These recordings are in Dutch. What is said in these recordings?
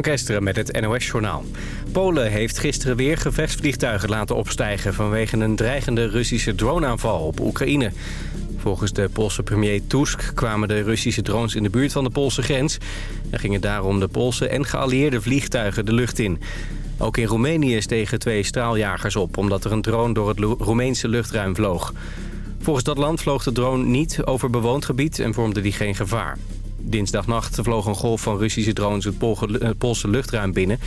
Van met het NOS-journaal. Polen heeft gisteren weer gevechtsvliegtuigen laten opstijgen... vanwege een dreigende Russische droneaanval op Oekraïne. Volgens de Poolse premier Tusk kwamen de Russische drones in de buurt van de Poolse grens... en gingen daarom de Poolse en geallieerde vliegtuigen de lucht in. Ook in Roemenië stegen twee straaljagers op... omdat er een drone door het Roemeense luchtruim vloog. Volgens dat land vloog de drone niet over bewoond gebied en vormde die geen gevaar. Dinsdagnacht vloog een golf van Russische drones het eh, Poolse luchtruim binnen.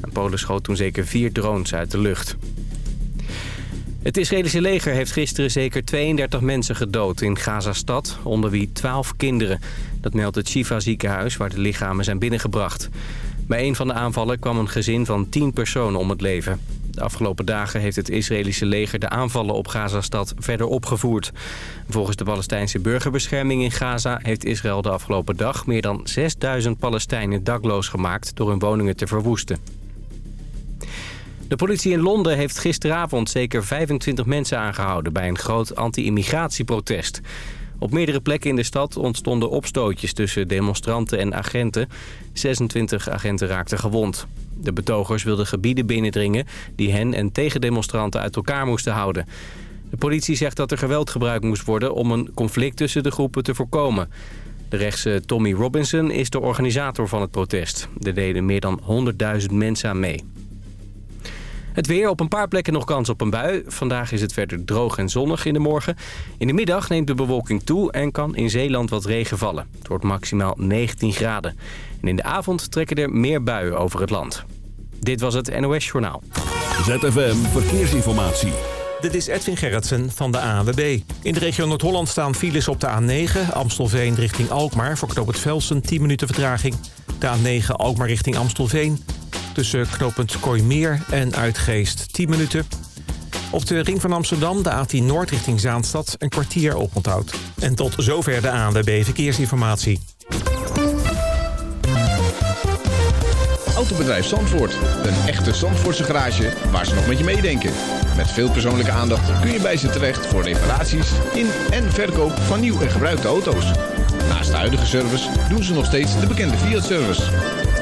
En Polen schoot toen zeker vier drones uit de lucht. Het Israëlische leger heeft gisteren zeker 32 mensen gedood in Gaza-stad, onder wie 12 kinderen. Dat meldt het Shifa ziekenhuis waar de lichamen zijn binnengebracht. Bij een van de aanvallen kwam een gezin van 10 personen om het leven. De afgelopen dagen heeft het Israëlische leger de aanvallen op Gazastad verder opgevoerd. Volgens de Palestijnse burgerbescherming in Gaza heeft Israël de afgelopen dag meer dan 6000 Palestijnen dakloos gemaakt door hun woningen te verwoesten. De politie in Londen heeft gisteravond zeker 25 mensen aangehouden bij een groot anti-immigratieprotest. Op meerdere plekken in de stad ontstonden opstootjes tussen demonstranten en agenten. 26 agenten raakten gewond. De betogers wilden gebieden binnendringen die hen en tegendemonstranten uit elkaar moesten houden. De politie zegt dat er geweld gebruikt moest worden om een conflict tussen de groepen te voorkomen. De rechtse Tommy Robinson is de organisator van het protest. Er deden meer dan 100.000 mensen aan mee. Het weer, op een paar plekken nog kans op een bui. Vandaag is het verder droog en zonnig in de morgen. In de middag neemt de bewolking toe en kan in Zeeland wat regen vallen. Het wordt maximaal 19 graden. En in de avond trekken er meer buien over het land. Dit was het NOS Journaal. ZFM Verkeersinformatie. Dit is Edwin Gerritsen van de ANWB. In de regio Noord-Holland staan files op de A9... Amstelveen richting Alkmaar voor knooppunt Velsen 10 minuten vertraging. De A9 Alkmaar richting Amstelveen. Tussen knooppunt Kooimeer en Uitgeest 10 minuten. Op de ring van Amsterdam, de A10 Noord richting Zaanstad... een kwartier oponthoud. En tot zover de ANWB Verkeersinformatie. Autobedrijf Zandvoort. Een echte Zandvoortse garage waar ze nog met je meedenken. Met veel persoonlijke aandacht kun je bij ze terecht voor reparaties in en verkoop van nieuw en gebruikte auto's. Naast de huidige service doen ze nog steeds de bekende Fiat-service.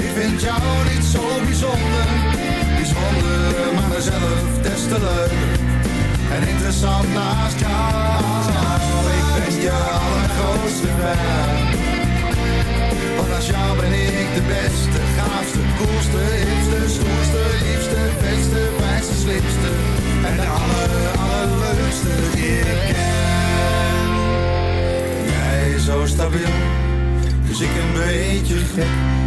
Ik vind jou niet zo bijzonder. Is maar mezelf des te leuk. En interessant naast jou. Ik ben je allergrootste fan. Want als jou ben ik de beste, gaafste, koelste, hipste, stoerste, liefste, beste, wijste, slimste. En de aller, allerleukste die ik ken. Jij is zo stabiel, dus ik een beetje gek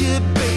you, baby.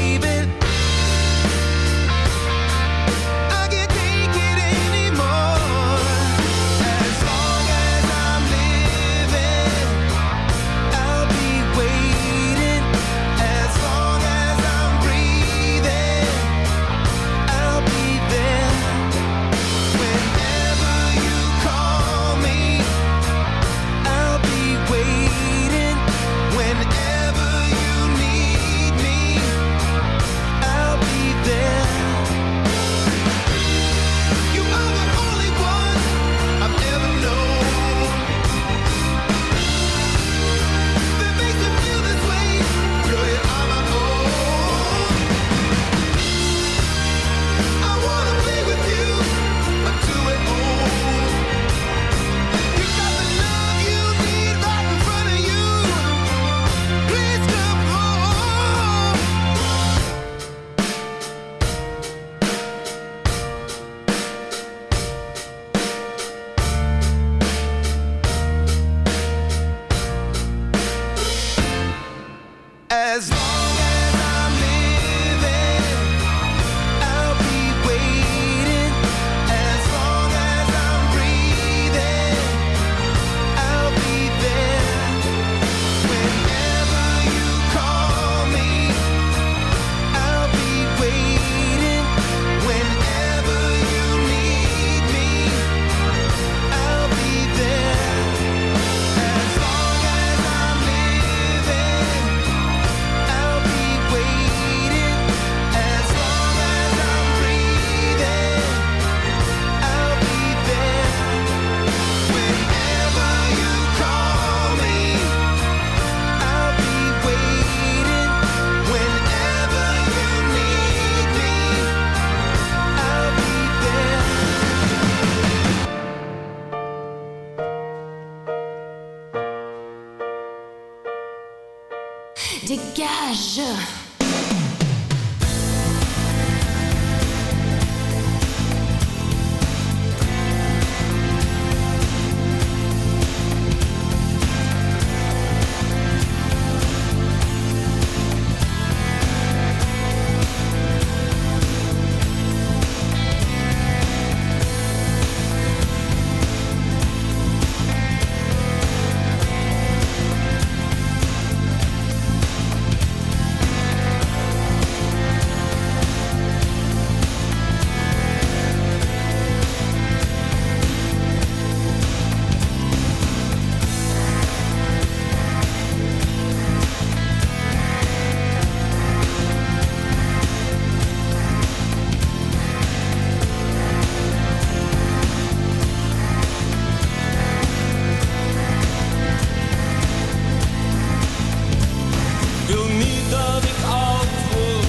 wil niet dat ik oud word.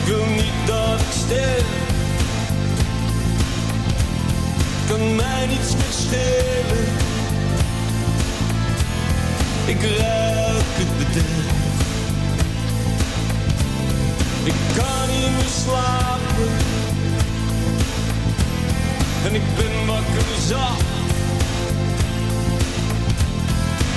Ik wil niet dat ik sterf. Kan mij niets meer schelen. Ik ruik het bederf. Ik kan niet meer slapen. En ik ben wakker zacht.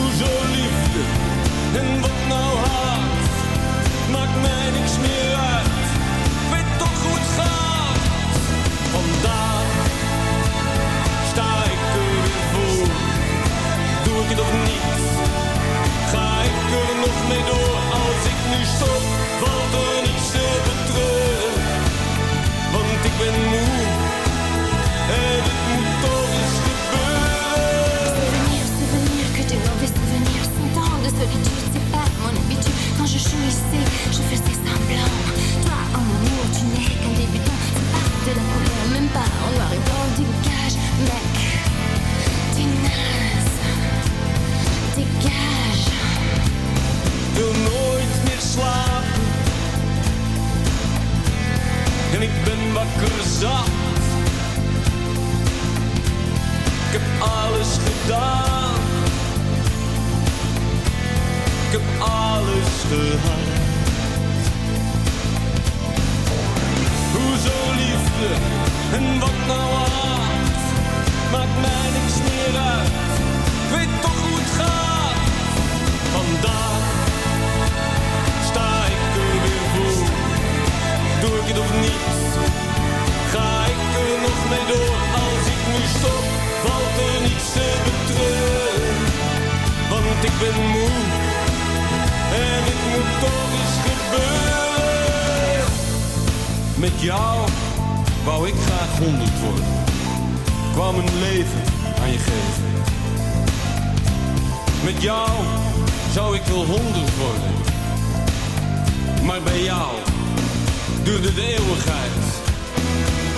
Hoezo liefde en wat nou haat? Maakt mij niks meer uit. Ik weet toch hoe het gaat. Vandaag sta ik er weer voor. Doe ik het of niet? Ga ik er nog mee door? Als ik nu stop, valt Ik heb alles gedaan. Ik heb alles gehad. Hoezo liefde en wat nou haat? Maakt mij niks meer uit. Ik weet toch hoe het gaat. Vandaag sta ik er weer voor. Doe ik het of niet? Ga ik er nog mee door? Als ik nu stop, valt er niets te betreuren. Want ik ben moe en het moet toch eens gebeuren. Met jou wou ik graag honderd worden. Kwam een leven aan je geven. Met jou zou ik wel honderd worden. Maar bij jou duurde de eeuwigheid.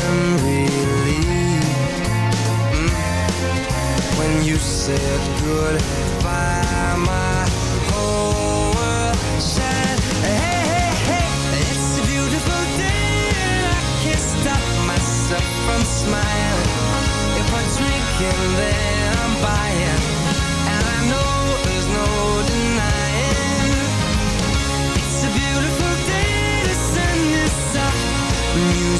I'm relieved. Mm, When you said goodbye My whole world shined Hey, hey, hey It's a beautiful day And I can't stop myself from smiling. If I drink and then I'm buying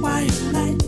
quiet night.